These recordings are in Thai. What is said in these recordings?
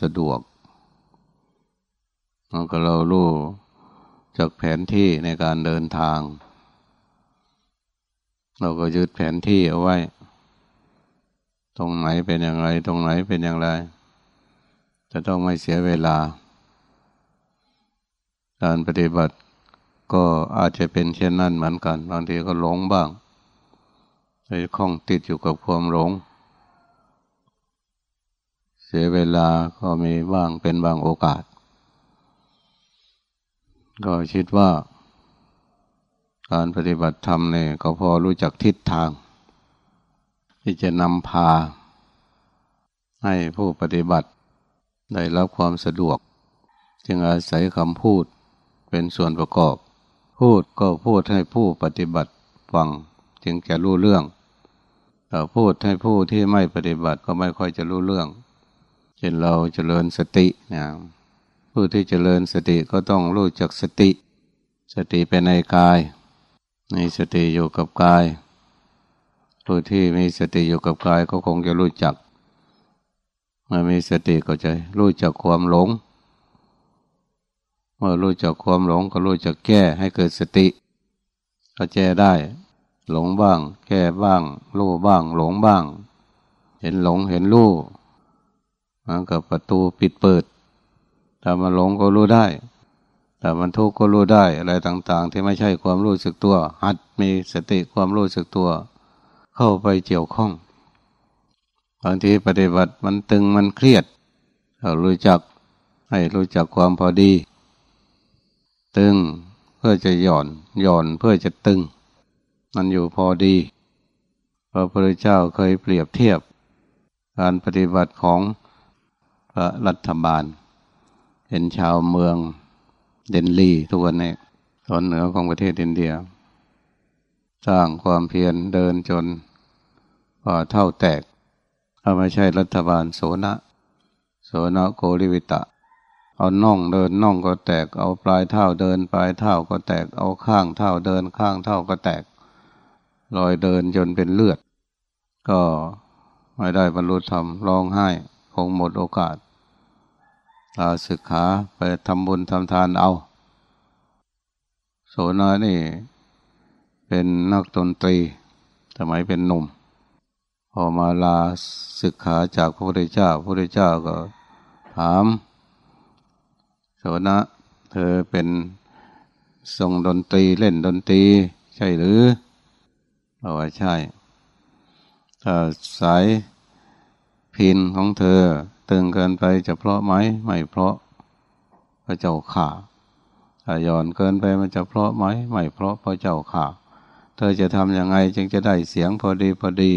สะดวกเราก็เรารู้จากแผนที่ในการเดินทาง เราก็ยึดแผนที่เอาไว้ ตรงไหนเป็นอย่างไร ตรงไหนเป็นอย่างไร จะต้องไม่เสียเวลา การปฏิบัติก็อาจจะเป็นเช่นนั้นเหมือนกัน บางทีก็หลงบ้างไปคล้องติดอยู่กับความหลง สียเวลาก็มีบ้างเป็นบางโอกาส ก็คิดว่า การปฏิบัติธรรมเนี่ยก็พอรู้จักทิศทาง ที่จะนำพา ให้ผู้ปฏิบัติได้รับความสะดวก จึงอาศัยคำพูดเป็นส่วนประกอบ พูดก็พูดให้ผู้ปฏิบัติฟังจึงจะรู้เรื่องแต่พูดให้ผู้ที่ไม่ปฏิบัติก็ไม่ค่อยจะรู้เรื่อง ช่นเราเจริญสตินะผู้ที่เจริญสติก็ต้องรู้จักสติ สติเป็นในกาย ในสติอยู่กับกาย ผู้ที่มีสติอยู่กับกายก็คงจะรู้จักเมื่อมีสติก็จะรู้จักความหลง เมื่อรู้จักความหลงก็รู้จักแก้ให้เกิดสติ ก็แก้ได้ หลงบ้าง แก้บ้าง รู้บ้าง หลงบ้าง เห็นหลงเห็นรู้ มันกับประตูปิดเปิดถ้ามันหลงก็รู้ได้ถ้ามันทุกข์ก็รู้ได้อะไรต่างๆ ที่ไม่ใช่ความรู้สึกตัว หัดมีสติความรู้สึกตัว เข้าไปเกี่ยวข้องบางทีปฏิบัติมันตึงมันเครียดเรารู้จักให้รู้จักความพอดี ตึงเพื่อจะหย่อนหย่อนเพื่อจะตึง มันอยู่พอดีพระพุทธเจ้าเคยเปรียบเทียบ การปฏิบัติของ พระรัฐบาล เห็นชาวเมืองเดนลีทุกวันนี้ตอนเหนือของประเทศอินเดีย สร้างความเพียรเดินจนพอเท่าแตกถ้าไม่ใช่รัฐบาลโสนะโสนะโกริวิตะ เอาน่องเดินน่องก็แตก เอาปลายเท้าเดินปลายเท้าก็แตก เอาข้างเท้าเดินข้างเท้าก็แตกลอยเดินจนเป็นเลือด ก็ไม่ได้บรรลุธรรมร้องไห้คงหมดโอกาส ลาศึกขาไปทำบุญทำทานเอา โสนานี่ เป็นนักดนตรี สมัยเป็นหนุ่ม พอมาลาศึกขาจากพระพุทธเจ้า พระพุทธเจ้าก็ถามโสนะเธอเป็นทรงดนตรีเล่นดนตรี ใช่หรือบอกว่าใช่สายพินของเธอ ตึงเกินไปจะเพราะไหมไม่เพราะพระเจ้าข่าถ้าย่อนเกินไปมันจะเพราะไหมไม่เพราะพระเจ้าข่าเธอจะทำยังไงจึงจะได้เสียงพอดีพอดี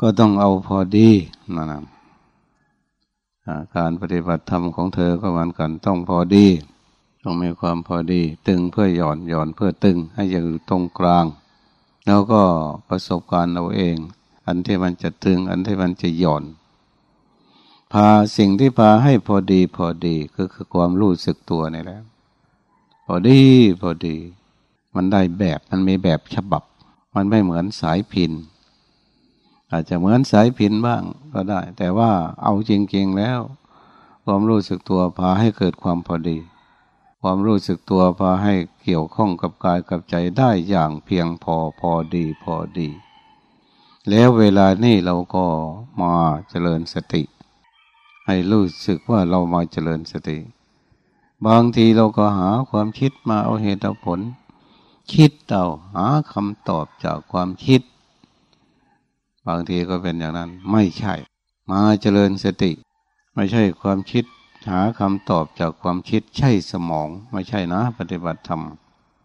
ก็ต้องเอาพอดีนั่นนะการปฏิบัติธรรมของเธอก็เหมือนกันต้องพอดี ต้องมีความพอดี ตึงเพื่อหย่อนหย่อนเพื่อตึงให้อยู่ตรงกลาง แล้วก็ประสบการณ์เราเอง อันที่มันจะตึง อันที่มันจะหย่อน พาสิ่งที่พาให้พอดีพอดีก็คือความรู้สึกตัวนี่แหละพอดีพอดี มันได้แบบมันมีแบบฉบับ มันไม่เหมือนสายพิน อาจจะเหมือนสายพินบ้างก็ได้ แต่ว่าเอาจริงๆแล้ว ความรู้สึกตัวพาให้เกิดความพอดี ความรู้สึกตัวพาให้เกี่ยวข้องกับกายกับใจได้อย่างเพียงพอพอดีพอดี แล้วเวลานี้เราก็มาเจริญสติ ให้รู้สึกว่าเรามาเจริญสติ บางทีเราก็หาความคิดมาเอาเหตุผล คิดเอาหาคำตอบจากความคิด บางทีก็เป็นอย่างนั้น ไม่ใช่ มาเจริญสติ ไม่ใช่ความคิด หาคำตอบจากความคิดใช่สมอง ไม่ใช่นะ ปฏิบัติธรรม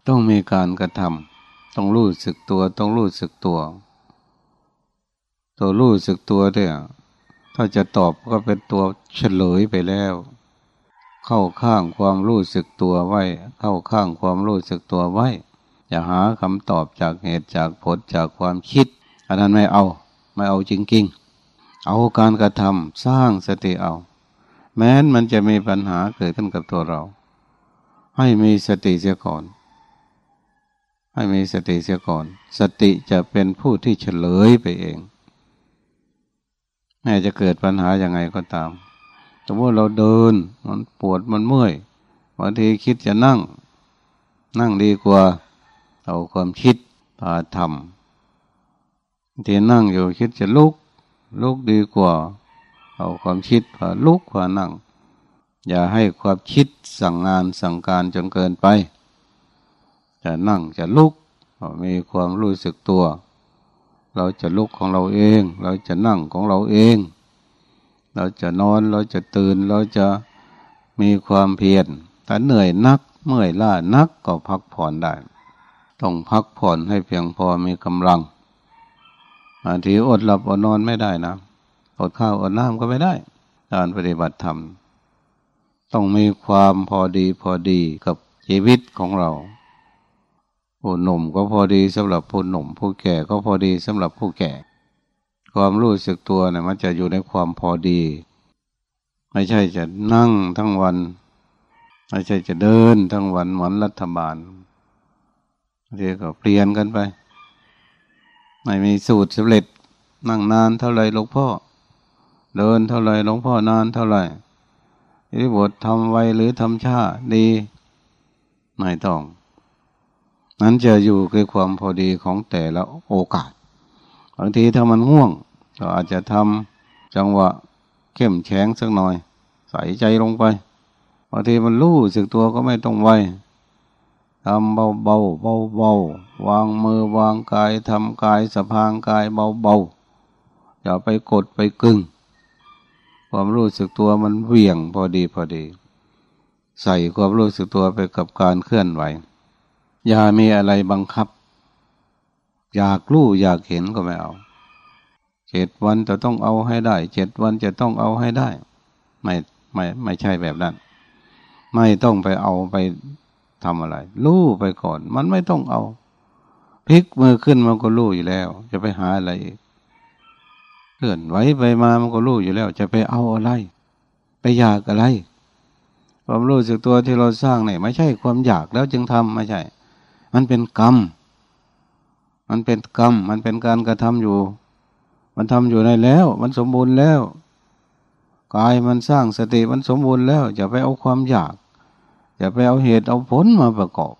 ต้องมีการกระทำต้องรู้สึกตัว ต้องรู้สึกตัว ตัวรู้สึกตัวเนี่ย ถ้าจะตอบก็เป็นตัวเฉลยไปแล้ว เข้าข้างความรู้สึกตัวไว้ เข้าข้างความรู้สึกตัวไว้ อย่าหาคำตอบจากเหตุจากผลจากความคิด อันนั้นไม่เอา ไม่เอาจริงๆ เอาการกระทำสร้างสติเอา แม้นมันจะมีปัญหาเกิดขึ้นกับตัวเรา ให้มีสติเสียก่อนให้มีสติเสียก่อน สติจะเป็นผู้ที่เฉลยไปเอง แม้จะเกิดปัญหาอย่างไงก็ตามสมมติเราเดินมันปวดมันเมื่อยบางทีคิดจะนั่ง นั่งดีกว่าเอาความคิดพาทำที่นั่งอยู่คิดจะลุก ลุกดีกว่า เอาความคิดพาลุกพานั่ง อย่าให้ความคิดสั่งงานสั่งการจนเกินไป จะนั่งจะลุกมีความรู้สึกตัว เราจะลุกของเราเอง เราจะนั่งของเราเอง เราจะนอนเราจะตื่นเราจะมีความเพียรถ้าเหนื่อยนักเมื่อยล้านักก็พักผ่อนได้ ต้องพักผ่อนให้เพียงพอมีกำลังบางทีอดหลับอดนอนไม่ได้นะอดข้าวอดน้ำก็ไม่ได้ การปฏิบัติธรรม ต้องมีความพอดีพอดีกับชีวิตของเรา ผู้หนุ่มก็พอดีสำหรับผู้หนุ่ม ผู้แก่ก็พอดีสำหรับผู้แก่ ความรู้สึกตัวเนี่ยมันจะอยู่ในความพอดี ไม่ใช่จะนั่งทั้งวัน ไม่ใช่จะเดินทั้งวันเหมือนรัฐบาลเรียกก็เปลี่ยนกันไป ไม่มีสูตรสำเร็จนั่งนานเท่าไรหลวงพ่อ เดินเท่าไรหลวงพ่อนานเท่าไรที่บททำไวหรือทำช้าดีไม่ต้อง นั้นจะอยู่คือความพอดีของแต่ละโอกาส บางทีถ้ามันง่วง ก็อาจจะทำจังหวะเข้มแข็งสักหน่อย ใส่ใจลงไป บางทีมันรู้สึกตัวก็ไม่ต้องไวทำเบาเบาเบาเบาวางมือวางกายทำกายสะพางกายเบาเบาอย่าไปกดไปกึ่ง ความรู้สึกตัวมันเวี่ยงพอดีพอดี ใส่ความรู้สึกตัวไปกับการเคลื่อนไหว อย่ามีอะไรบังคับ อยากรู้อยากเห็นก็ไม่เอาเจ็ดวันจะต้องเอาให้ได้เจ็ดวันจะต้องเอาให้ได้ ไม่ไม่ไม่ใช่แบบนั้น ไม่ต้องไปเอาไปทำอะไรรู้ไปก่อน มันไม่ต้องเอาพลิกมือขึ้นมันก็รู้อยู่แล้ว จะไปหาอะไรเคลื่อนไหวไปมามันก็รู้อยู่แล้ว จะไปเอาอะไร ไปอยากอะไร ความรู้สึกตัวที่เราสร้างเนี่ยไม่ใช่ความอยากแล้วจึงทำไม่ใช่ มันเป็นกรรม มันเป็นกรรม มันเป็นการกระทำอยู่ มันทำอยู่ในแล้ว มันสมบูรณ์แล้วกายมันสร้างสติมันสมบูรณ์แล้วอย่าไปเอาความอยากอย่าไปเอาเหตุเอาผลมาประกอบ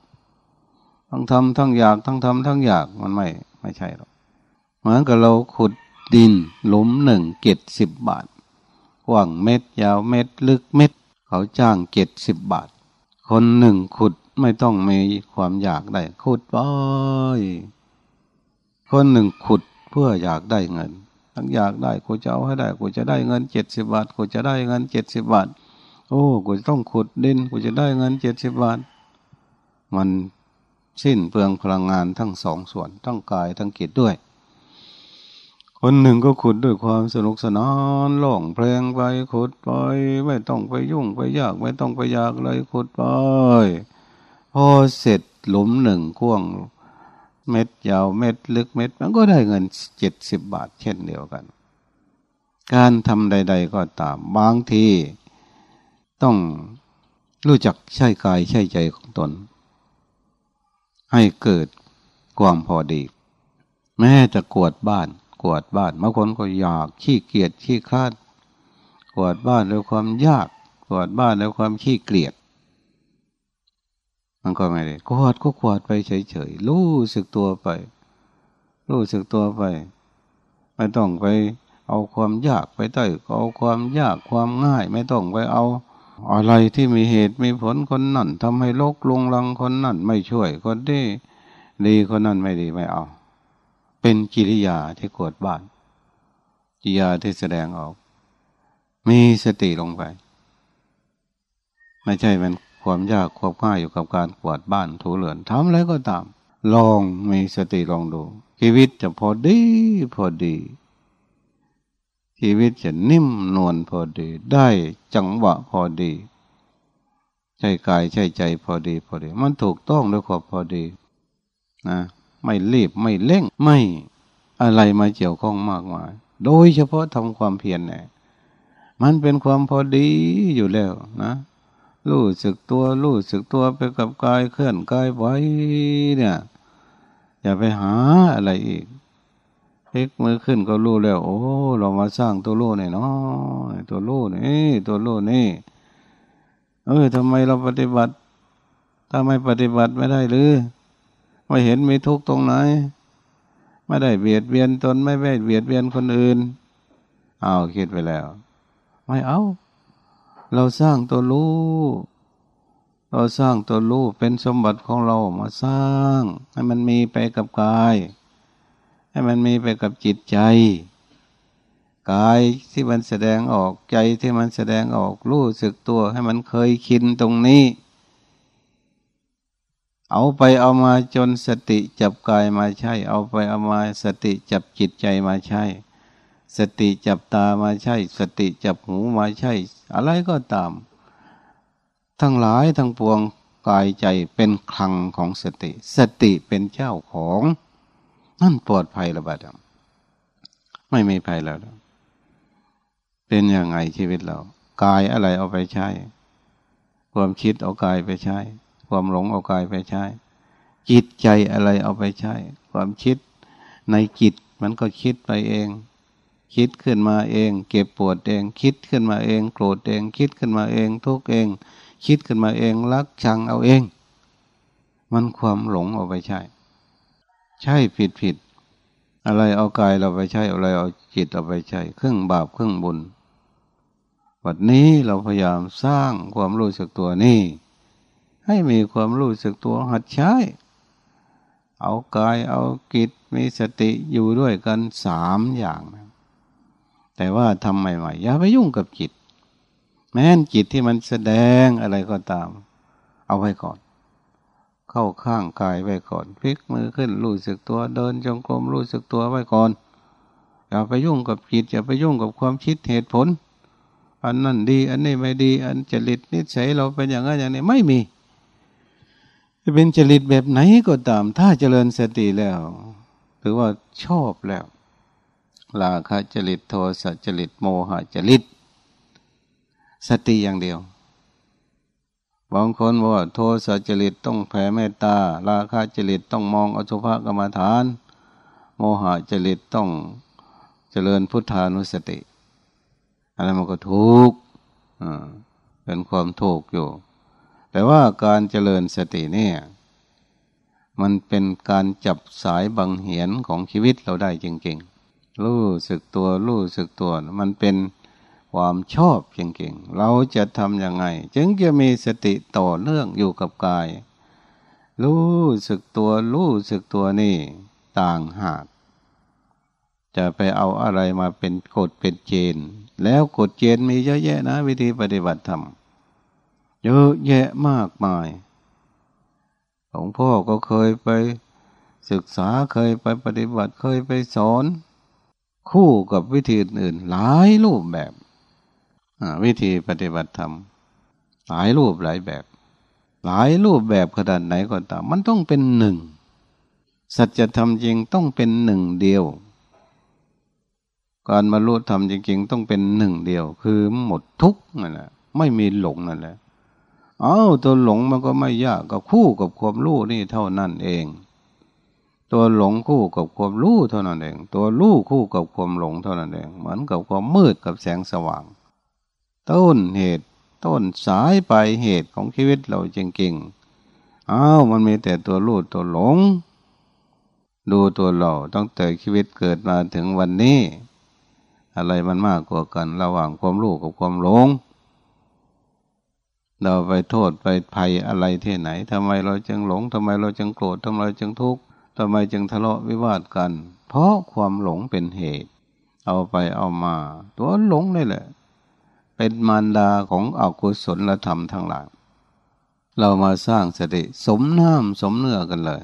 ทั้งทำทั้งอยากทั้งทำทั้งอยากมันไม่ไม่ใช่หรอกเหมือนกับเราขุดดินหลุมหนึ่งเกตสิบบาทกว้างเม็ดยาวเม็ดลึกเม็ด เขาจ้างเกตสิบบาท คนหนึ่งขุด ไม่ต้องมีความอยากได้ ขุดไปคนหนึ่งขุดเพื่ออยากได้เงินทั้งอยากได้กูจะเอาให้ได้กูจะได้เงินเจ็ดสิบบาทกูจะได้เงินเจ็ดสิบบาท โอ้กูต้องขุดดินกูจะได้เงินเจ็ดสิบบาท มันสิ้นเปลืองพลังงานทั้งสองส่วนทั้งกายทั้งจิตด้วย คนหนึ่งก็ขุดด้วยความสนุกสนานล่องเพลงไปขุดไป ไม่ต้องไปยุ่งไปยาก ไม่ต้องไปยากเลยขุดไป พอเสร็จหลุมหนึ่งกว้างเม็ดยาวเม็ดลึกเม็ด มันก็ได้เงินเจ็ดสิบบาทเช่นเดียวกัน การทำใด ๆ ก็ตาม บางทีต้องรู้จักใช้กายใช้ใจของตน ให้เกิดความพอดี แม้จะกวดบ้านกวดบ้านบางคนก็อยากขี้เกียจขี้คาดกวดบ้านด้วยความยากกวดบ้านด้วยความขี้เกียจ มันก็ไม่ได้กวาดก็กวาดไปเฉยๆรู้สึกตัวไป รู้สึกตัวไป ไม่ต้องไป เอาความยากไปใต้เอาความยากความง่าย ไม่ต้องไปเอา อะไรที่มีเหตุมีผลคนนั่นทำให้โลกลงลังคนนั่นไม่ช่วยคนที่ดีคนนั้นไม่ดีไม่เอา เป็นกิริยาที่กวดบ้านกิริยาที่แสดงออก มีสติลงไป ไม่ใช่มัน ความยากความง่ายอยู่กับการกวาดบ้านถูเรือนทำอะไรก็ตาม ลองมีสติลองดู ชีวิตจะพอดีพอดี ชีวิตจะนิ่มนวลพอดี ได้จังหวะพอดี ใช่กายใช่ใจพอดีพอดี มันถูกต้องด้วยความพอดีนะไม่รีบไม่เร่งไม่อะไรมาเกี่ยวข้องมากมาย โดยเฉพาะทำความเพียรเนี่ยมันเป็นความพอดีอยู่แล้วนะ รู้สึกตัวรู้สึกตัวไปกับกายเคลื่อนกายไว้เนี่ย อย่าไปหาอะไรอีกพลิกมือขึ้นก็รู้แล้ว โอ้ เรามาสร้างตัวรู้เนี่ยเนาะตัวรู้นี่ตัวรู้นี่ เออทำไมเราปฏิบัติ ถ้าไม่ปฏิบัติไม่ได้หรือไม่เห็นมีทุกข์ตรงไหน ไม่ได้เบียดเบียนตนไม่ได้เบียดเบียนคนอื่นเอาคิดไปแล้ว ไม่เอา เราสร้างตัวรู้เราสร้างตัวรู้เป็นสมบัติของเรามาสร้าง ให้มันมีไปกับกาย ให้มันมีไปกับจิตใจ กายที่มันแสดงออกใจที่มันแสดงออกรู้สึกตัวให้มันเคยคินตรงนี้ เอาไปเอามาจนสติจับกายมาใช่ เอาไปเอามาสติจับจิตใจมาใช่ สติจับตามาใช่ สติจับหูมาใช่ อะไรก็ตาม ทั้งหลายทั้งปวงกายใจเป็นคลังของสติ สติเป็นเจ้าของ นั่นปลอดภัยระบาดไม่มีภัยแล้ว เป็นยังไงชีวิตเรา กายอะไรเอาไปใช้ ความคิดเอากายไปใช้ ความหลงเอากายไปใช้ จิตใจอะไรเอาไปใช้ ความคิดในจิตมันก็คิดไปเอง คิดขึ้นมาเอง เก็บปวดเอง คิดขึ้นมาเอง โกรธเอง คิดขึ้นมาเอง ทุกเอง คิดขึ้นมาเอง รักชังเอาเอง มันความหลงเอาไปใช้ใช่ผิดผิด อะไรเอากายเราไปใช้อะไรเอาจิตเอาไปใช้เครื่องบาปเครื่องบุญวันนี้เราพยายามสร้างความรู้สึกตัวนี่ให้มีความรู้สึกตัวหัดใช้ เอากายเอากิจมีสติอยู่ด้วยกันสามอย่าง แต่ว่าทำใหม่ๆอย่าไปยุ่งกับจิต แม้นจิตที่มันแสดงอะไรก็ตาม เอาไว้ก่อน เข้าข้างกายไว้ก่อนพลิกมือขึ้นรู้สึกตัวเดินจงกรมรู้สึกตัวไว้ก่อนอย่าไปยุ่งกับจิตอย่าไปยุ่งกับความคิดเหตุผล อันนั้นดีอันนี้ไม่ดี อันจริตนิสัยเราเป็นอย่างนั้นอย่างนี้ไม่มีจะเป็นจริตแบบไหนก็ตาม ถ้าเจริญสติแล้ว ถือว่าชอบแล้ว ลาคะจริตโทสะจริตโมหะจริต สติอย่างเดียวบางคนบอกว่า โทสะจริตต้องแผ่เมตตา ราคะจริตต้องมองอสุภกรรมฐาน โมหะจริตต้องเจริญพุทธานุสติ อะไรมันก็ถูกเป็นความถูกข์อยู่ แต่ว่าการเจริญสติเนี่ย มันเป็นการจับสายบังเหียนของชีวิตเราได้จริง ๆ รู้สึกตัว รู้สึกตัว มันเป็นความชอบจริงๆ เราจะทำยังไง จึงจะมีสติต่อเนื่องอยู่กับกาย รู้สึกตัว รู้สึกตัวนี่ ต่างหาก จะไปเอาอะไรมาเป็นกฎเป็นเจน แล้วกฎเจนมีเยอะแยะนะ วิธีปฏิบัติธรรมเยอะแยะมากมายหลวงพ่อก็เคยไปศึกษาเคยไปปฏิบัติเคยไปสอน คู่กับวิธีอื่นหลายรูปแบบวิธีปฏิบัติธรรม หลายรูปหลายแบบ หลายรูปแบบขนาดไหนก็ตาม มันต้องเป็นหนึ่ง สัจธรรมจริงต้องเป็นหนึ่งเดียว การบรรลุธรรมจริง ๆ ต้องเป็นหนึ่งเดียว คือหมดทุกนั่นแหละไม่มีหลงนั่นแหละ เอาตัวหลงมันก็ไม่ยากกับคู่กับความรู้นี่เท่านั้นเอง ตัวหลงคู่กับความรู้เท่านั้นเอง ตัวรู้คู่กับความหลงเท่านั้นเอง เหมือนกับความมืดกับแสงสว่าง ต้นเหตุ ต้นสายปลายเหตุของชีวิตเราจริงๆอ้าวมันมีแต่ตัวรูดตัวหลง ดูตัวเราต้องแต่ชีวิตเกิดมาถึงวันนี้ อะไรมันมากกว่ากันระหว่างความรู้กับความหลง เราไปโทษไปภัยอะไรที่ไหนทำไมเราจึงหลงทำไมเราจึงโกรธทำไมเราจึงทุกข์ ทำไมจึงทะเลาะวิวาทกัน เพราะความหลงเป็นเหตุ เอาไปเอามา ตัวหลงนี่แหละ เป็นมารดาของอกุศลธรรมทั้งหลาย เรามาสร้างสติสมน้ำสมเนื้อกันเลย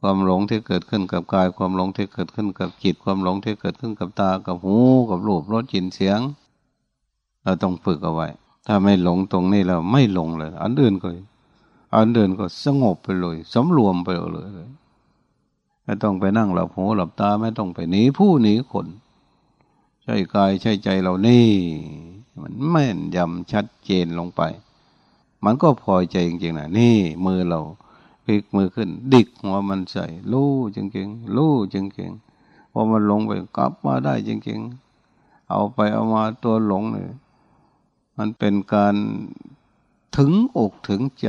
ความหลงที่เกิดขึ้นกับกาย ความหลงที่เกิดขึ้นกับจิต ความหลงที่เกิดขึ้นกับตา กับหู กับรูปรสกลิ่นเสียง เราต้องฝึกเอาไว้ ถ้าไม่หลงตรงนี้เราไม่หลงเลย อันอื่นก็อันอื่นก็สงบไปเลย สำรวมไปเลย ไม่ต้องไปนั่งหลับหูหลับตาไม่ต้องไปหนีผู้หนีคน ใช่กายใช่ใจเรานี่ มันแม่นยำชัดเจนลงไป มันก็พอใจจริงๆนะนี่มือเราพลิกมือขึ้น ดิกหัวมันใส่ลู่จริงๆลู่จริงๆพอมันหลงไปกลับมาได้จริงๆ เอาไปเอามาตัวหลงเนี่ยมันเป็นการถึงอกถึงใจ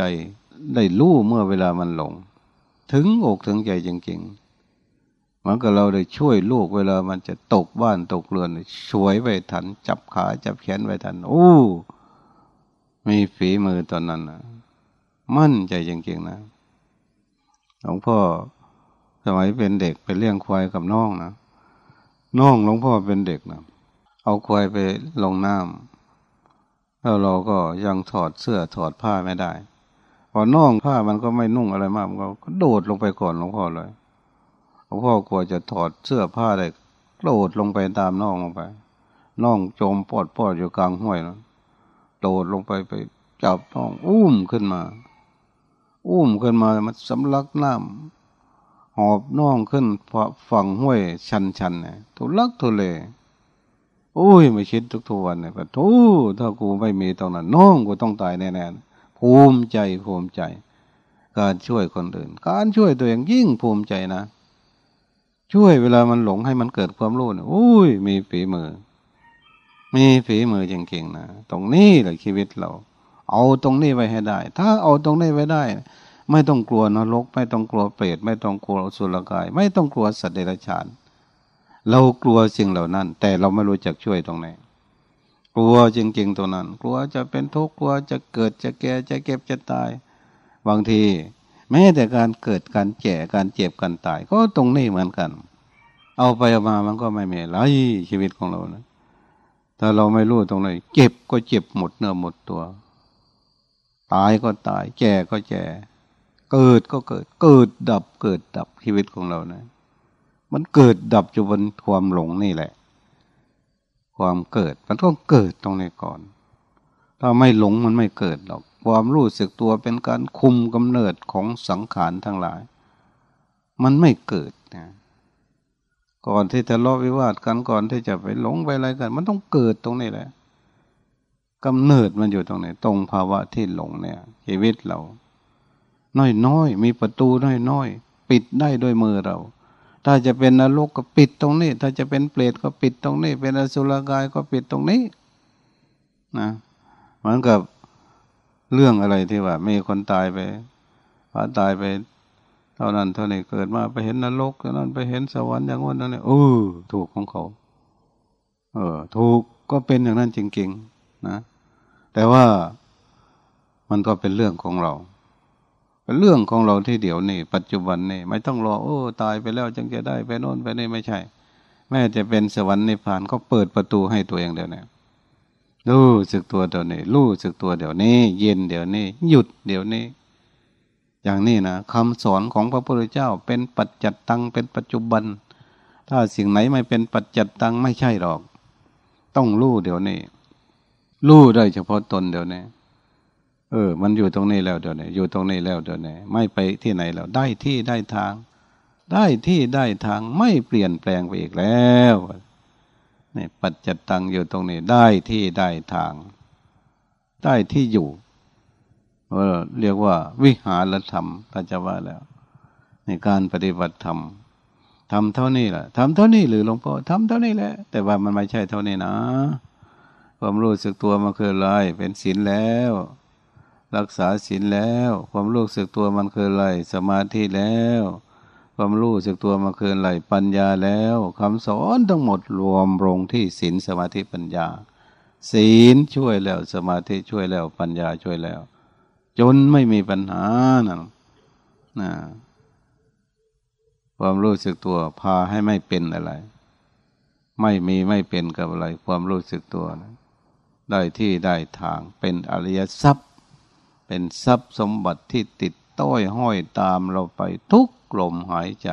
ได้รู้เมื่อเวลามันหลง ถึงอกถึงใจจริงๆ มันก็เราได้ช่วยลูกเวลามันจะตกบ้านตกเรือนช่วยไว้ทัน จับขาจับแขนไว้ทัน โอ้มีฝีมือตอนนั้นนะมั่นใจจริงๆนะหลวงพ่อสมัยเป็นเด็กไปเลี้ยงควายกับน้องนะน้องหลวงพ่อเป็นเด็กนะเอาควายไปลงน้ำแล้วเราก็ยังถอดเสื้อถอดผ้าไม่ได้พอน้องผ้ามันก็ไม่นุ่งอะไรมากมันก็โดดลงไปก่อนหลวงพ่อเลย ลวงพ่อกลัวจะถอดเสื้อผ้าได้โดดลงไปตามน้องลงไปน้องจมปอดปอดอยู่กลางห้วยนะโดดลงไปไปจับน้องอุ้มขึ้นมา อุ้มขึ้นมามันสำลักน้ำหอบน้องขึ้นฝั่งห้วยชันชันเนี่ยทุลักทุเลโอ้ยไม่คิดทุกทุกวันเนี่ยก็ทูถ้ากูไม่มีตรงนั้นน้องกูต้องตายแน่ๆภูมิใจภูมิใจ การช่วยคนอื่น การช่วยตัวเองยิ่งภูมิใจนะ ช่วยเวลามันหลงให้มันเกิดความรู้เนี่ยโอ้ย มีฝีมือ มีฝีมือจริงๆนะตรงนี้แหละชีวิตเรา เอาตรงนี้ไว้ให้ได้ ถ้าเอาตรงนี้ไว้ได้ ไม่ต้องกลัวนรก ไม่ต้องกลัวเปรตไม่ต้องกลัวสุรกาย ไม่ต้องกลัวสัตว์เดรัจฉาน เรากลัวสิ่งเหล่านั้น แต่เราไม่รู้จักช่วยตรงไหนกลัวจริงๆตรงนั้น กลัวจะเป็นทุกข์กลัวจะเกิดจะแก่จะเก็บจะตาย บางที แม้แต่การเกิดการแก่การเจ็บการตาย ก็ตรงนี้เหมือนกัน เอาไปเอามามันก็ไม่มีไรชีวิตของเรานะถ้าเราไม่รู้ตรงไหนเจ็บก็เจ็บหมดเนื้อหมดตัว ตายก็ตายแก่ก็แก่เกิดก็เกิด เกิดดับเกิดดับชีวิตของเรานะมันเกิดดับอยู่บนความหลงนี่แหละ ความเกิดมันต้องเกิดตรงนี้ก่อน ถ้าไม่หลงมันไม่เกิดหรอก ความรู้สึกตัวเป็นการคุมกำเนิดของสังขารทั้งหลาย มันไม่เกิดนะก่อนที่จะลาะวิวาทกันก่อนที่จะไปหลงไปอะไรกัน มันต้องเกิดตรงนี้แหละกำเนิดมันอยู่ตรงไหนตรงภาวะที่หลงเนี่ย ชีวิตเรา น้อยน้อยมีประตูน้อยน้อยปิดได้ด้วยมือเรา ถ้าจะเป็นนรกก็ปิดตรงนี้ ถ้าจะเป็นเปรตก็ปิดตรงนี้ เป็นอสุรกายก็ปิดตรงนี้นะเหมือนกับ เรื่องอะไรที่ว่า มีคนตายไปพาตายไป เท่านั้นเท่านี้เกิดมาไปเห็นนรกเท่านั้นไปเห็นสวรรค์อย่างนั้นนี่เออถูกของเขา เออ ถูกก็เป็นอย่างนั้นจริงๆนะ แต่ว่ามันก็เป็นเรื่องของเรา เป็นเรื่องของเราที่เดี๋ยวนี้ปัจจุบันนี่ไม่ต้องรอโอ้ตายไปแล้วจึงจะได้ไปโน่นไปนี่ไม่ใช่ แม้จะเป็นสวรรค์นิพพานก็เปิดประตูให้ตัวเองเดี๋ยวนี้ รู้สึกตัวเดี๋ยวนี้รู้สึกตัวเดี๋ยวนี้ เย็นเดี๋ยวนี้ หยุดเดี๋ยวนี้ อย่างนี้นะคำสอนของพระพุทธเจ้าเป็นปัจจัตตังเป็นปัจจุบัน ถ้าสิ่งไหนไม่เป็นปัจจัตตังไม่ใช่หรอก ต้องรู้เดี๋ยวนี้รู้ได้เฉพาะตนเดี๋ยวนี้เออ มันอยู่ตรงนี้แล้วเดี๋ยวนี้อยู่ตรงนี้แล้วเดี๋ยวนี้ไม่ไปที่ไหนแล้วได้ที่ได้ทาง ได้ที่ได้ทางไม่เปลี่ยนแปลงไปอีกแล้ว นี่ปัจจัตังอยู่ตรงนี้ได้ที่ได้ทาง ได้ที่อยู่เรียกว่า วิหารธรรมพระเจ้าว่าแล้ว ในการปฏิบัติธรรมทำเท่านี้แหละทำเท่านี้หรือหลวงพ่อทำเท่านี้แหละ แต่ว่ามันไม่ใช่เท่านี้นะ ความรู้สึกตัวมันคืออะไร เป็นศีลแล้ว รักษาศีลแล้ว ความรู้สึกตัวมันคืออะไร สมาธิแล้ว ความรู้สึกตัวมันคืออะไรปัญญาแล้วคำสอนทั้งหมดรวมลงที่ศีลสมาธิปัญญา ศีลช่วยแล้วสมาธิช่วยแล้วปัญญาช่วยแล้ว จนไม่มีปัญหานะนะความรู้สึกตัวพาให้ไม่เป็นอะไร ไม่มีไม่เป็นกับอะไร ความรู้สึกตัวนะได้ที่ได้ทางเป็นอริยทรัพย์ เป็นทรัพย์สมบัติที่ติดต้อยห้อยตามเราไปทุก ลมหายใจ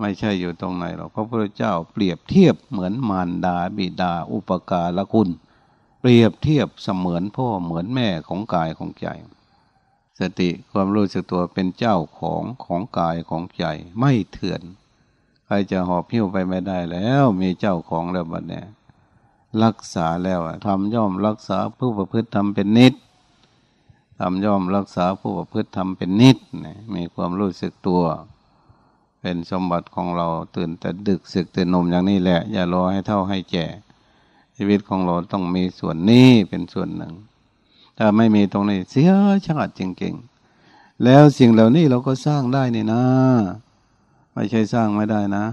ไม่ใช่อยู่ตรงไหนหรอกพระพุทธเจ้าเปรียบเทียบเหมือนมารดาบิดา อุปการะคุณ เปรียบเทียบเสมือนพ่อเหมือนแม่ของกายของใจ สติความรู้สึกตัวเป็นเจ้าของของกายของใจไม่เถื่อน ใครจะหอบพิ้วไปไม่ได้แล้วมีเจ้าของแล้วบัดเนี่ยรักษาแล้วทำย่อมรักษาผู้ประพฤติทำเป็นนิด ทำย่อมรักษาผู้ประพฤติทำเป็นนิดมีความรู้สึกตัว เป็นสมบัติของเราตื่นแต่ดึกสึกตื่นนมอย่างนี้แหละ อย่ารอให้เท่าให้แก่ชีวิตของเราต้องมีส่วนนี้เป็นส่วนหนึ่ง ถ้าไม่มีตรงนี้เสียชาติจริงๆ แล้วสิ่งเหล่านี้เราก็สร้างได้นี่นะ ไม่ใช่สร้างไม่ได้นะ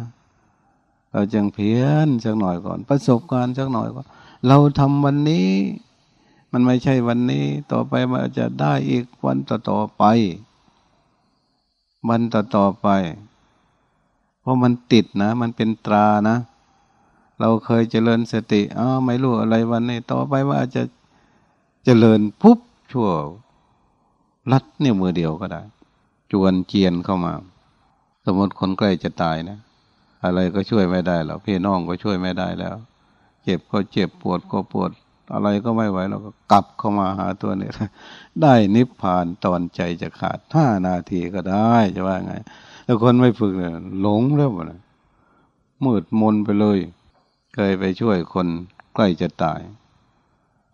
เราจึงเพียรสักหน่อยก่อน ประสบการณ์สักหน่อยก่อนเราทำวันนี้ มันไม่ใช่วันนี้ต่อไปมันจะได้อีกวันต่อๆไป วันต่อๆไป เพราะมันติดนะ มันเป็นตรานะ เราเคยเจริญสติอ้าไม่รู้อะไรวันนี้ ต่อไปว่าจะเจริญปุ๊บชั่วลัดเนี่ยมือเดียวก็ได้ จวนเจียนเข้ามา สมมติคนใกล้จะตายนะ อะไรก็ช่วยไม่ได้แล้วพี่น้องก็ช่วยไม่ได้แล้ว เจ็บก็เจ็บปวดก็ปวด อะไรก็ไม่ไหวเราก็กลับเข้ามาหาตัวนี่ยได้นิพพานตอนใจจะขาดห้านาทีก็ได้จะว่าไงแล้วคนไม่ฝึกเนี่ยหลงแล้วนะมืดมนไปเลย เคยไปช่วยคนใกล้จะตาย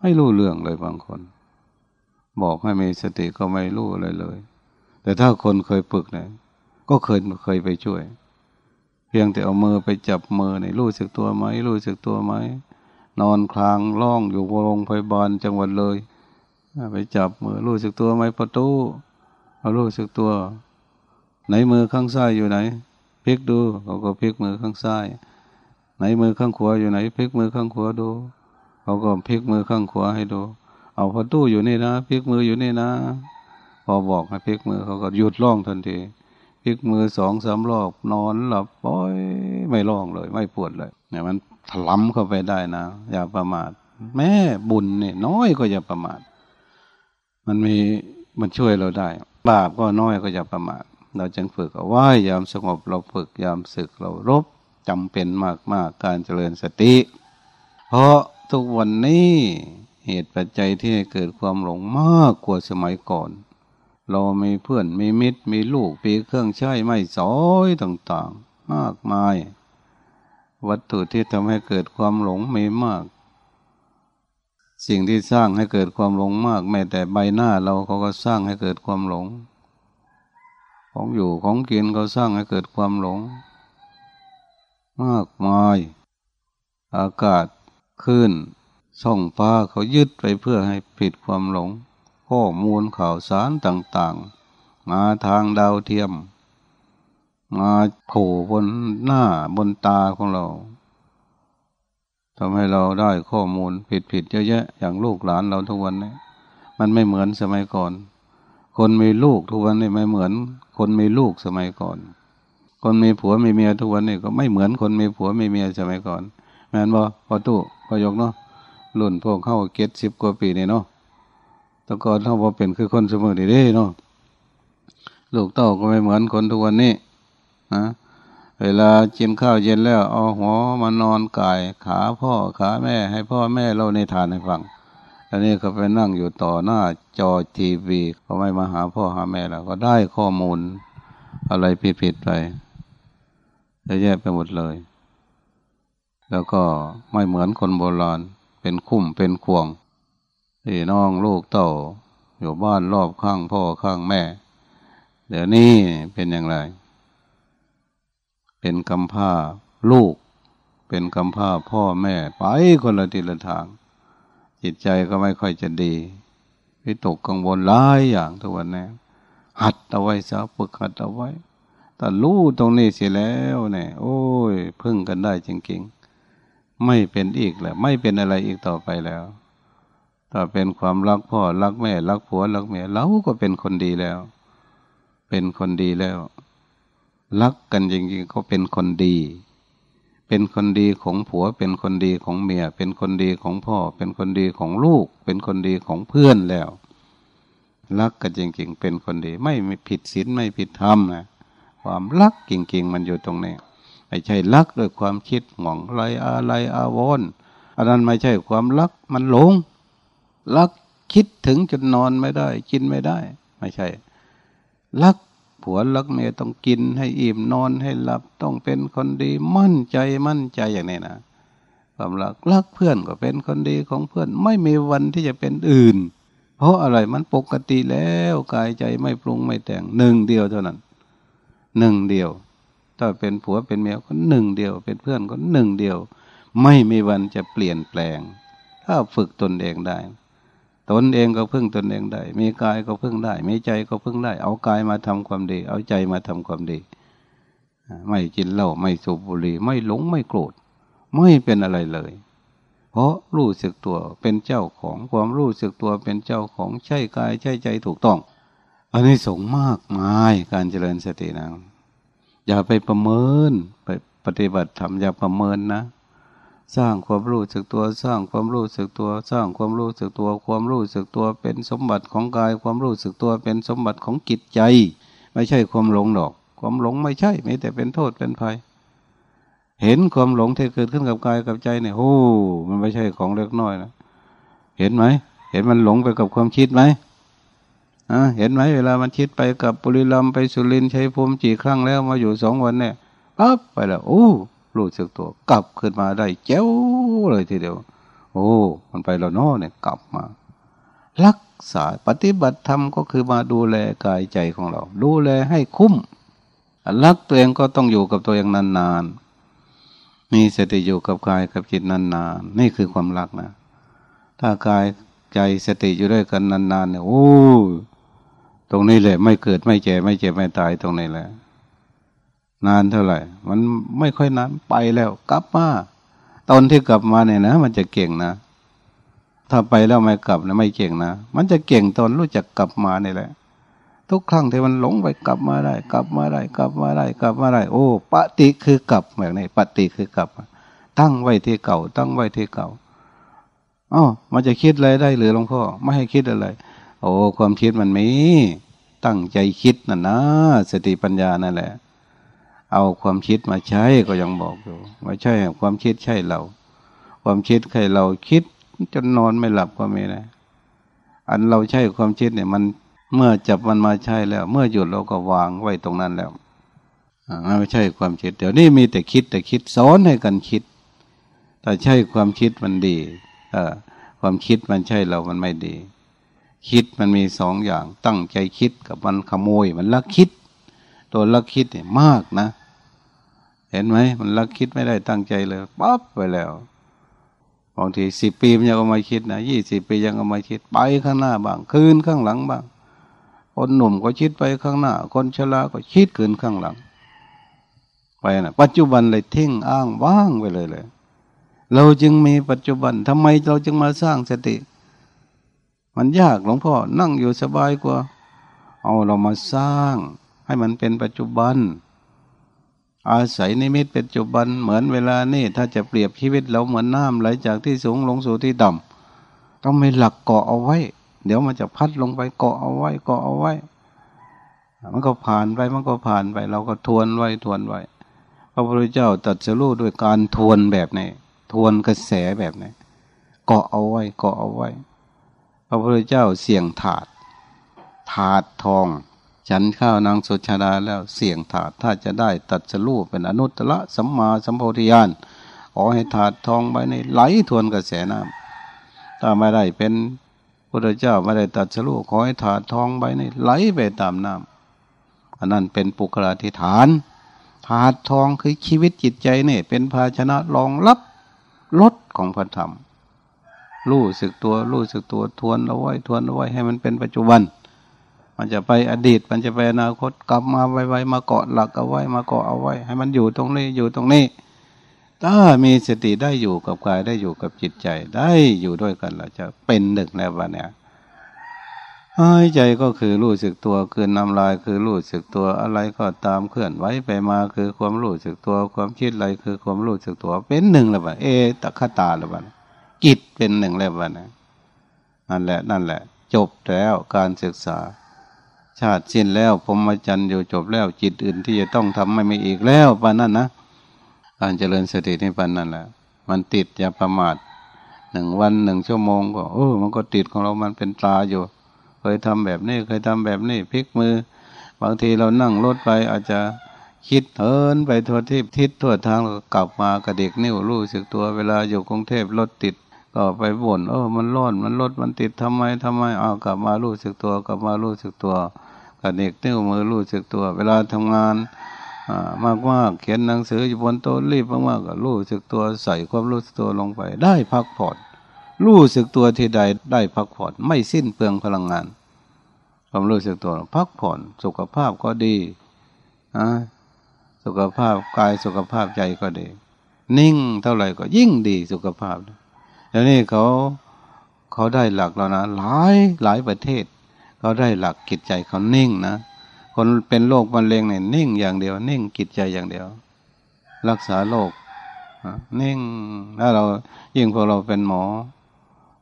ไม่รู้เรื่องเลยบางคน บอกให้มีสติก็ไม่รู้อะไรเลย แต่ถ้าคนเคยฝึกเนี่ยก็เคยเคยไปช่วย เพียงแต่เอามือไปจับมือในรู้สึกตัวไหมรู้สึกตัวไหม นอนคลางล่องอยู่โรงพยาบาลจังหวัดเลย ไปจับมือรู้สึกตัวไหมประตูเอารู้สึกตัว ไหนมือข้างซ้ายอยู่ไหนพลิกดูเขาก็พลิกมือข้างซ้าย ไหนมือข้างขวาอยู่ไหนพลิกมือข้างขวาดูเขาก็พลิกมือข้างขวาให้ดูเอาพอตู้อยู่นี่นะพลิกมืออยู่นี่นะ พอบอกให้พลิกมือเขาก็หยุดร้องทันทีพลิกมือสองสามรอบนอนหลับปล่อยไม่ร้องเลย ไม่ปวดเลยเนี่ยมัน ถลำเข้าไปได้นะ อย่าประมาท แม่บุญเนี่ยน้อยก็อย่าประมาท มันมีมันช่วยเราได้ บาปก็น้อยก็อย่าประมาท เราจึงฝึกเอาไว้ยามสงบเราฝึกยามศึกเรารบจำเป็นมากๆกการเจริญสติ เพราะทุกวันนี้เหตุปัจจัยที่ให้เกิดความหลงมากกว่าสมัยก่อน เรามีเพื่อนมีมิตรมีลูกมีเครื่องใช้ไม่สอยต่างๆ มากมาย วัตถุที่ทำให้เกิดความหลงมีมาก สิ่งที่สร้างให้เกิดความหลงมาก แม้แต่ใบหน้าเราเขาก็สร้างให้เกิดความหลง ของอยู่ของกินเขาสร้างให้เกิดความหลง มากมาย อากาศขึ้นส่องฟ้าเขายึดไปเพื่อให้ผิดความหลง ข้อมูลข่าวสารต่างๆ มาทางดาวเทียม มาโผล่บนหน้าบนตาของเราทำให้เราได้ข้อมูลผิดๆเยอะแยะอย่างลูกหลานเราทุกวันนี้มันไม่เหมือนสมัยก่อน คนมีลูกทุกวันนี้ไม่เหมือน คนมีลูกสมัยก่อน คนมีผัวมีเมียทุกวันนี้ก็ไม่เหมือนคนมีผัวมีเมียสมัยก่อนแม่นบ่พอตู้พอยกเนาะรุ่นพวกเข้าเก็ตสิบกว่าปีนี่เนาะแต่ก่อนเท่าพอเป็นคือคนสมุนีเด้เนาะลูกเต้าก็ไม่เหมือนคนทุกวันนี้ นะเวลากินข้าวเย็นแล้วเอาหัวมานอนกายขาพ่อขาแม่ ให้พ่อแม่เราในทานให้ฟังอันนี้เขาไปนั่งอยู่ต่อหน้าจอทีวีเขาไม่มาหาพ่อหาแม่แล้วก็ได้ข้อมูล อะไรผิดๆไปจะแยกไปหมดเลย แล้วก็ไม่เหมือนคนโบราณ เป็นคุ้มเป็นควงพี่น้องลูกเต่าอยู่บ้านรอบข้างพ่อข้างแม่ เดี๋ยวนี้เป็นอย่างไร เป็นกำพ้าลูก เป็นกำพ้าพ่อแม่ไปคนละทีละทาง จิตใจก็ไม่ค่อยจะดีวิตกกังวลหลายอย่างทุกวันนี้หัดเอาไว้ซะฝึกหัดเอาไว้แต่รู้ตรงนี้เสียแล้วเนี่ยโอ้ย พึ่งกันได้จริงๆ ไม่เป็นอีกแล้ว ไม่เป็นอะไรอีกต่อไปแล้วถ้าเป็นความรักพ่อรักแม่ รักผัวรักเมียเราก็เป็นคนดีแล้ว เป็นคนดีแล้ว รักกันจริงๆก็เป็นคนดี เป็นคนดีของผัว เป็นคนดีของเมีย เป็นคนดีของพ่อ เป็นคนดีของลูก เป็นคนดีของเพื่อนแล้ว รักกันจริงๆเป็นคนดี ไม่ผิดศีลไม่ผิดธรรมนะความรักจริงๆมันอยู่ตรงนี้ไม่ใช่รักด้วยความคิดหวงอะไรอะไรอาวรอันนั้นไม่ใช่ความรักมันหลงรักคิดถึงจนนอนไม่ได้ กินไม่ได้ ไม่ใช่รัก ผัวรักเมียต้องกินให้อิ่มนอนให้หลับต้องเป็นคนดีมั่นใจมั่นใจอย่างนี้นะความรักรักเพื่อนก็เป็นคนดีของเพื่อนไม่มีวันที่จะเป็นอื่น เพราะอะไรมันปกติแล้วกายใจไม่ปรุงไม่แต่งหนึ่งเดียวเท่านั้นหนึ่งเดียว ถ้าเป็นผัวเป็นเมียก็หนึ่งเดียว เป็นเพื่อนก็หนึ่งเดียว ไม่มีวันจะเปลี่ยนแปลง ถ้าฝึกตนเองได้ ตนเองก็พึ่งตนเองได้ มีกายก็พึ่งได้ มีใจก็พึ่งได้ เอากายมาทำความดี เอาใจมาทำความดี ไม่กินเหล้า ไม่สูบบุหรี่ ไม่หลง ไม่โกรธ ไม่เป็นอะไรเลย เพราะรู้สึกตัวเป็นเจ้าของความรู้สึกตัวเป็นเจ้าของใช่กายใช่ใจถูกต้องอันนี้สงมากมายการเจริญสตินะ อย่าไปประเมินไปปฏิบัติธรรมอย่าประเมินนะ สร้างความรู้สึกตัว สร้างความรู้สึกตัว สร้างความรู้สึกตัว ความรู้สึกตัวเป็นสมบัติของกาย ความรู้สึกตัวเป็นสมบัติของจิตใจ ไม่ใช่ความหลงหรอก ความหลงไม่ใช่ไม่แต่เป็นโทษเป็นภัย เห็นความหลงที่เกิดขึ้นกับกายกับใจเนี่ยโอ้มันไม่ใช่ของเล็กน้อยนะเห็นไหมเห็นมันหลงไปกับความคิดไหมอะเห็นไหมเวลามันคิดไปกับปุริลัมไปสุรินใชัยภูมิจีครั้งแล้วมาอยู่สองวันเนี่ยปั๊บไปแล้วโอ้ รู้สึกตัว กลับขึ้นมาได้เจ้าเลยทีเดียว โอ้ มันไปแล้วนอเนี่ยกลับมา รักษาปฏิบัติธรรมก็คือมาดูแลกายใจของเรา ดูแลให้คุ้ม รักตัวเองก็ต้องอยู่กับตัวเองนานๆ มีสติอยู่กับกายกับจิตนานๆ นี่คือความรักนะ ถ้ากายใจสติอยู่ด้วยกันนานๆเนี่ยโอ้ตรงนี้แหละไม่เกิดไม่แก่ไม่เจ็บไม่ตายตรงนี้แหละ นานเท่าไหร่ มันไม่ค่อยนานไปแล้ว กลับมาตอนที่กลับมาเนี่ยนะ มันจะเก่งนะ ถ้าไปแล้วไม่กลับนะไม่เก่งนะ มันจะเก่งตอนรู้จักกลับมานี่แหละ ทุกครั้งที่มันหลงไปกลับมาได้ กลับมาได้ กลับมาได้ กลับมาได้ โอ้ปฏิคือกลับแบบนี้ปฏิคือกลับ ตั้งไว้ที่เก่า ตั้งไว้ที่เก่าอ๋อมันจะคิดอะไรได้หรือหลวงพ่อไม่ให้คิดอะไร โอ้ความคิดมันมีตั้งใจคิดน่ะนะสติปัญญานั่นแหละ เอาความคิดมาใช้ก็ยังบอกอยู่ไม่ใช่ความคิดใช่เรา ความคิดใครเราคิดจนนอนไม่หลับก็ไม่ได้อันเราใช่ความคิดเนี่ยมันเมื่อจับมันมาใช่แล้ว เมื่อหยุดเราก็วางไว้ตรงนั้นแล้วไม่ใช่ความคิด เดี๋ยวนี้มีแต่คิดแต่คิดสอนให้กันคิด แต่ใช่ความคิดมันดี เออความคิดมันใช่เรามันไม่ดี คิดมันมีสองอย่างตั้งใจคิดกับมันขโมย มันลักคิด ตัวลักคิดเนี่ยมากนะ เห็นไหมมันลักคิดไม่ได้ตั้งใจเลยปั๊บไปแล้วบางทีสิบปีมันยังเอามาคิดนะยี่สิบปียังเอามาคิดไปข้างหน้าบ้างคืนข้างหลังบ้าง คนหนุ่มก็คิดไปข้างหน้า คนชราก็คิดคืนข้างหลัง ไปนะปัจจุบันเลยทิ้งอ้างว่างไปเลยเลย เราจึงมีปัจจุบันทำไมเราจึงมาสร้างสติ มันยากหลวงพ่อนั่งอยู่สบายกว่า เอาเรามาสร้าง ให้มันเป็นปัจจุบัน อาศัยนิมิตปัจจุบันเหมือนเวลานี่ถ้าจะเปรียบชีวิตเราเหมือนน้ำไหลจากที่สูงลงสู่ที่ต่ำต้องมีหลักเกาะเอาไว้ เดี๋ยวมันจะพัดลงไปเกาะเอาไว้เกาะเอาไว้ มันก็ผ่านไปมันก็ผ่านไป เราก็ทวนไว้ทวนไว้พระพุทธเจ้าตัดสู้ด้วยการทวนแบบนี้ทวนกระแสแบบนี้เกาะเอาไว้เกาะเอาไว้ พระพุทธเจ้าเสี่ยงถาด ถาดทอง ฉันข้าวนางสุชาดาแล้วเสี่ยงถาดถ้าจะได้ตัดสรูปเป็นอนุตตรสัมมาสัมโพธิญาณขอให้ถาดทองไปในไหลทวนกระแสน้ำถ้าไม่ได้เป็นพุทธเจ้าไม่ได้ตัดสรูปขอให้ถาดทองไปในไหลไปตามน้ำอันนั้นเป็นปุคลาธิฐาน ถาดทองคือชีวิตจิตใจเนี่ยเป็นภาชนะรองรับรถของพระธรรมรู้สึกตัวรู้สึกตัวทวนเอาไว้ทวนเอาไว้ให้มันเป็นปัจจุบัน มันจะไปอดีต มันจะไปอนาคตกลับมาไวๆมาเกาะหลักเอาไว้มาเกาะเอาไว้ ให้มันอยู่ตรงนี้อยู่ตรงนี้ ถ้ามีสติได้อยู่กับกายได้อยู่กับจิตใจได้อยู่ด้วยกันเราจะเป็นหนึ่งแล้ววันเนี้ยหายใจก็คือรู้สึกตัวคือนำลายคือรู้สึกตัวอะไรก็ตามเคลื่อนไหวไปมาคือความรู้สึกตัวความคิดอะไรคือความรู้สึกตัวเป็นหนึ่งแล้วบ้าเอตะคตาแล้วบ้ากิจเป็นหนึ่งแล้ววันนะนั่นแหละนั่นแหละ จบแล้วการศึกษา ชาติสิ้นแล้วพรมจันทร์อยู่จบแล้วจิตอื่นที่จะต้องทำไม่มีอีกแล้วปานนั้นนะการเจริญสติในปานนั้นแหละมันติดอย่าประมาทหนึ่งวันหนึ่งชั่วโมงก็เออมันก็ติดของเรามันเป็นตาอยู่ เคยทำแบบนี้เคยทำแบบนี้พลิกมือ บางทีเรานั่งรถไปอาจจะคิดเหินไปทั่วที่ทิศทั่วทางกลับมากระเด็กนิ้วรู้สึกตัวเวลาอยู่กรุงเทพรถติดก็ไปบ่นเออมันร้อนมันรถมันติดทำไมทำไมเอากลับมารู้สึกตัวกลับมารู้สึกตัว กระเด็กนิ้วมือรู้สึกตัว เวลาทำงานมากมากเขียนหนังสืออยู่บนโต๊ะรีบมากมากก็รู้สึกตัวใส่ความรู้สึกตัวลงไป ได้พักผ่อนรู้สึกตัวที่ใดได้พักผ่อนไม่สิ้นเปลืองพลังงาน ความรู้สึกตัวพักผ่อนสุขภาพก็ดีอะสุขภาพกายสุขภาพใจก็ดี นิ่งเท่าไหร่ก็ยิ่งดีสุขภาพแล้วนี่เขาเขาได้หลักแล้วนะหลายหลายประเทศ เขาได้หลักกิจใจเขานิ่งนะ คนเป็นโรคมะเร็งเนี่ยนิ่งอย่างเดียว นิ่งกิจใจอย่างเดียว รักษาโรคนิ่งถ้าเรายิ่งพอเราเป็นหมอ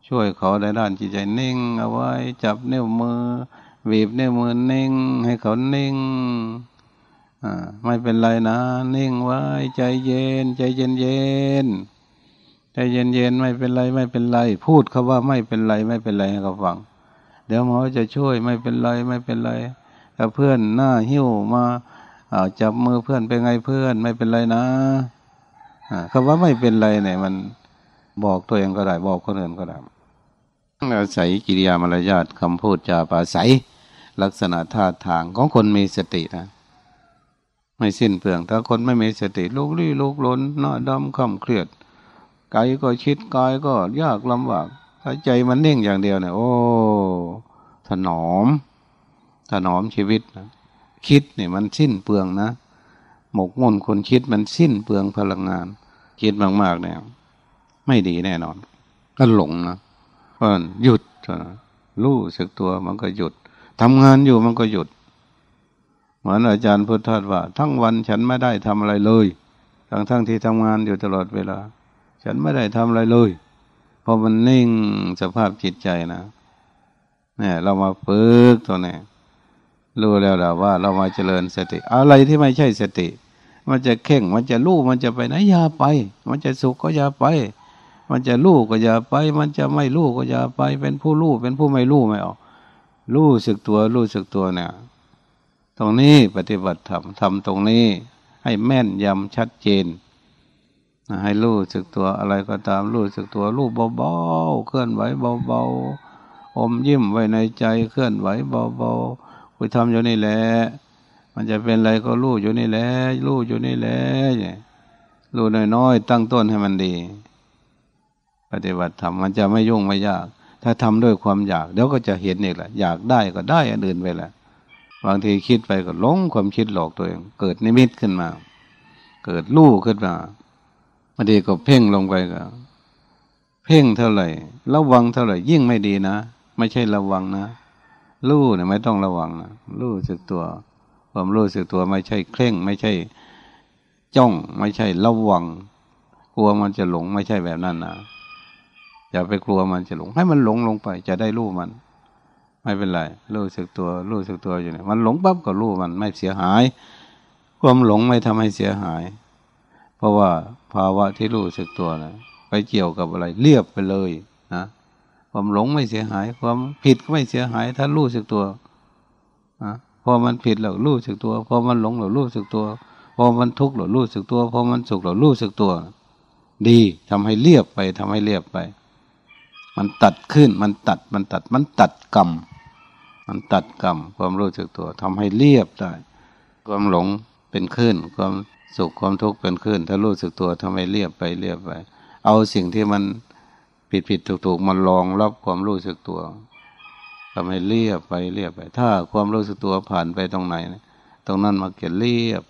ช่วยเขาในด้านจิตใจนิ่ง เอาไว้จับนิ้วมือบีบนิ้วมือนิ่ง ให้เขานิ่งไม่เป็นไรนะ นิ่งไว้ใจเย็น ใจเย็นเย็นใจเย็นเย็นไม่เป็นไรไม่เป็นไร พูดคาว่าไม่เป็นไรไม่เป็นไรให้เขาฟัง เดี๋ยวหมอจะช่วยไม่เป็นไรไม่เป็นไรถ้าเพื่อนหน้าหิ้วมาจับมือเพื่อนเป็นไงเพื่อนไม่เป็นไรนะคำว่าไม่เป็นไรเนี่ยมันบอกตัวเองก็ได้บอกคนอื่นก็ได้อาศัยกิริยามารยาทคำพูดจาปาศัยลักษณะท่าทางของคนมีสตินะ ไม่สิ้นเปลือง ถ้าคนไม่มีสติลุกลี้ลุกล้นหน้าดำคำเครียดกายก็ชิดกายก็ยากลำบาก ถ้าใจมันนิ่งอย่างเดียวเนี่ย โอ้ถนอม ถนอมชีวิตนะคิดเนี่ยมันสิ้นเปลืองนะ หมกมุ่นคนคิดมันสิ้นเปลืองพลังงาน คิดมากๆเนี่ยไม่ดีแน่นอน ก็หลงนะเพราะหยุดรู้สึกตัวมันก็หยุดทำงานอยู่มันก็หยุด เหมือนอาจารย์พุทธทาสว่า ทั้งวันฉันไม่ได้ทำอะไรเลย ทั้งทั้งที่ทำงานอยู่ตลอดเวลา ฉันไม่ได้ทำอะไรเลย พราะมันนิ่งสภาพจิตใจนะเนี่ย เรามาฝึกตัวนี้รู้แล้วล่ะว่าเรามาเจริญสติ อะไรที่ไม่ใช่สติ มันจะเข่งมันจะลู่มันจะไปไหนอย่าไป มันจะสุขก็อย่าไป มันจะลู่ก็อย่าไป มันจะไม่ลู่ก็อย่าไป เป็นผู้ลู่เป็นผู้ไม่ลู่ไม่ออกลู่สึกตัวลู่สึกตัวเนี่ย ตรงนี้ปฏิบัติธรรมทำตรงนี้ให้แม่นยำชัดเจน ให้รู้สึกตัวอะไรก็ตามรู้สึกตัวรู้เบาๆเคลื่อนไหวเบาๆอมยิ้มไว้ในใจเคลื่อนไหวเบาๆคุยทำอยู่นี่แหละมันจะเป็นอะไรก็รู้อยู่นี่แหละรู้อยู่นี่แหละรู้น้อยๆตั้งต้นให้มันดี ปฏิบัติธรรมมันจะไม่ยุ่งไม่ยาก ถ้าทำด้วยความอยากเดี๋ยวก็จะเห็นเอีกแหละอยากได้ก็ได้อันอื่นไปแหละบางทีคิดไปก็หลงความคิดหลอกตัวเอง เกิดนิมิตขึ้นมา เกิดรู้ขึ้นมา บางทีก็เพ่งลงไปก็เพ่งเท่าไหร่ ระวังเท่าไหร่ ยิ่งไม่ดีนะ ไม่ใช่ระวังนะรู้เนี่ยไม่ต้องระวังนะรู้สึกตัว ความรู้สึกตัวไม่ใช่เคร่ง ไม่ใช่จ้อง ไม่ใช่ระวัง กลัวมันจะหลงไม่ใช่แบบนั้นนะอย่าไปกลัวมันจะหลง ให้มันหลงลงไป จะได้รู้มัน ไม่เป็นไรรู้สึกตัวรู้สึกตัวอยู่เนี่ยมันหลงปั๊บก็รู้มันไม่เสียหาย ความหลงไม่ทำให้เสียหาย เพราะว่าภาวะที่รู้สึกตัวนะไปเกี่ยวกับอะไร เรียบไปเลยนะความหลงไม่เสียหาย ความผิดก็ไม่เสียหาย ถ้ารู้สึกตัวอพอมันผิดเรารู้สึกตัว พอมันหลงเรารู้สึกตัว พอมันทุกข์เรารู้สึกตัว พอมันสุขเรารู้สึกตัว ดีทำให้เรียบไปทำให้เรียบไป มันตัดขึ้นมันตัดมันตัดมันตัดกรรมมันตัดกรรมความรู้สึกตัวทำให้เรียบได้ ความหลงเป็นขึ้นความ สุขความทุกข์เป็นขึ้น ถ้ารู้สึกตัวทำให้เรียบไปเรียบไป เอาสิ่งที่มันผิดผิดถูกถูกมันลองรับความรู้สึกตัวทำให้เรียบไปเรียบไป ถ้าความรู้สึกตัวผ่านไปตรงไหนตรงนั้นมาเก็บเรียบ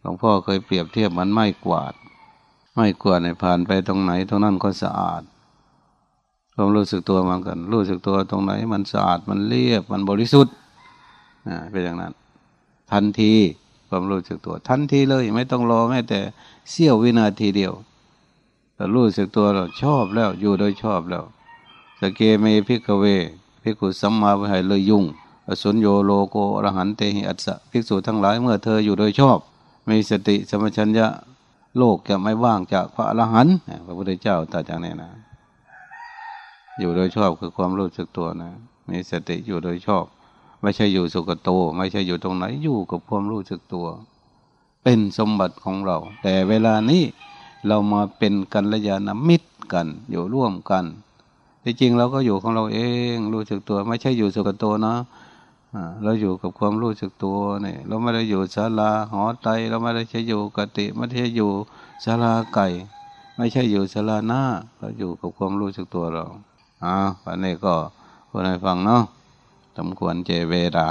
หลวงพ่อเคยเปรียบเทียบมันไม่กวาด ไม่กวาดในผ่านไปตรงไหน ตรงนั้นก็สะอาดความรู้สึกตัวมันกัน รู้สึกตัวตรงไหน มันสะอาดมันเรียบมันบริสุทธิ์อ่าเป็นอย่างนั้น ทันที ความรู้สึกตัว ทันทีเลยไม่ต้องรอแม้แต่เสี้ยววินาทีเดียวแต่รู้สึกตัวเราชอบแล้วอยู่โดยชอบแล้วสเจเม ภิกขเว ภิกขู สัมมาวิหเรยยุงอสุญโญ โลโกอรหันเตหิอัสสะภิกษุทั้งหลายเมื่อเธออยู่โดยชอบมีสติสมัชัญญะโลกจะไม่ว่างจากพระอรหันต์พระพุทธเจ้าตรัสอย่างนี้นะ อยู่โดยชอบคือความรู้สึกตัวนะ มีสติอยู่โดยชอบ ไม่ใช่อยู่สุกโต ไม่ใช่อยู่ตรงไหนอยู่กับความรู้สึกตัว เป็นสมบัติของเรา แต่เวลานี้เรามาเป็นกันระยาณมิตรกันอยู่ร่วมกันที่จริงเราก็อยู่ของเราเองรู้สึกตัว ไม่ใช่อยู่สุกโตนะเราอยู่กับความรู้สึกตัวเนี่ยเราไม่ได้อยู่ศาลาหอไตเราไม่ได้ใช้อยู่กติไม่ใช่อยู่ศาลาไก่ ไม่ใช่อยู่ศาลาหน้า เราอยู่กับความรู้สึกตัวเราอ่าวันนี้ก็คนให้ฟังเนาะ สมควรเจเวดา